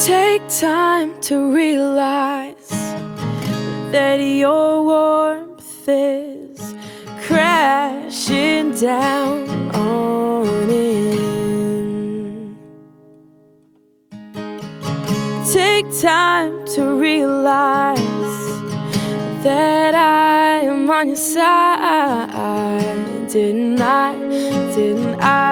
Take time to realize that your warmth is crashing down on in. Take time to realize that I am on your side. Didn't I? Didn't I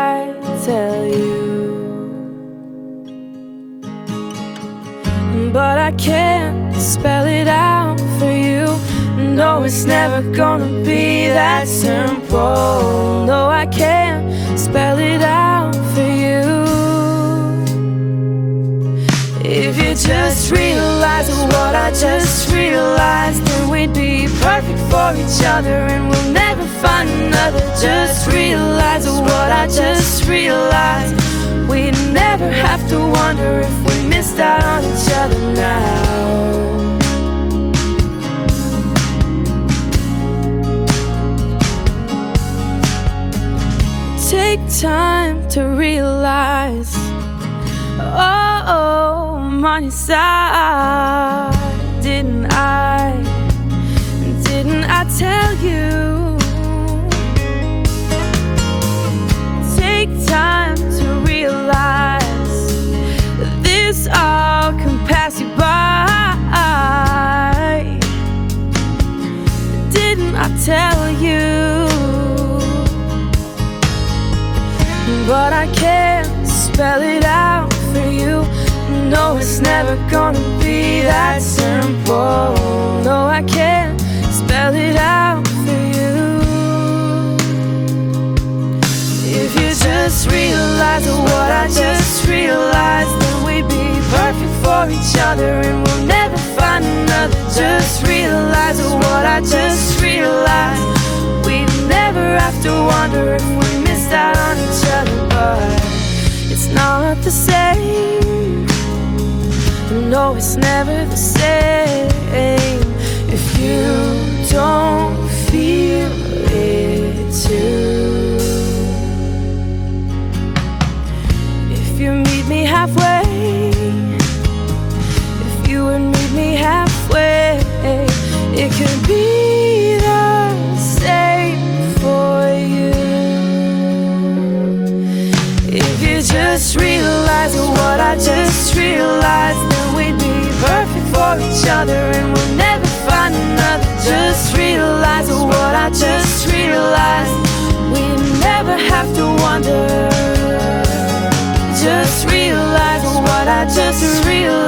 but I can't spell it out for you. No, it's never gonna be that simple. No, I can't spell it out for you. If you just realize what I just realized, then we'd be perfect for each other and we'll never find another. Just realize what I just realized. We'd never have to wonder if we missed Take time to realize, oh, oh I'm But I can't spell it out for you. No, it's never gonna be that simple. No, I can't spell it out for you. If you just realize what I just realized, then we'd be perfect for each other and we'll never find another. Just realize what I just realized. We'd never have to wonder if we missed out on each other, not the same. No, it's never the same I just realized, that we'd be perfect for each other and we'll never find another. Just realize what I just realized, we never have to wonder. Just realize what I just realized.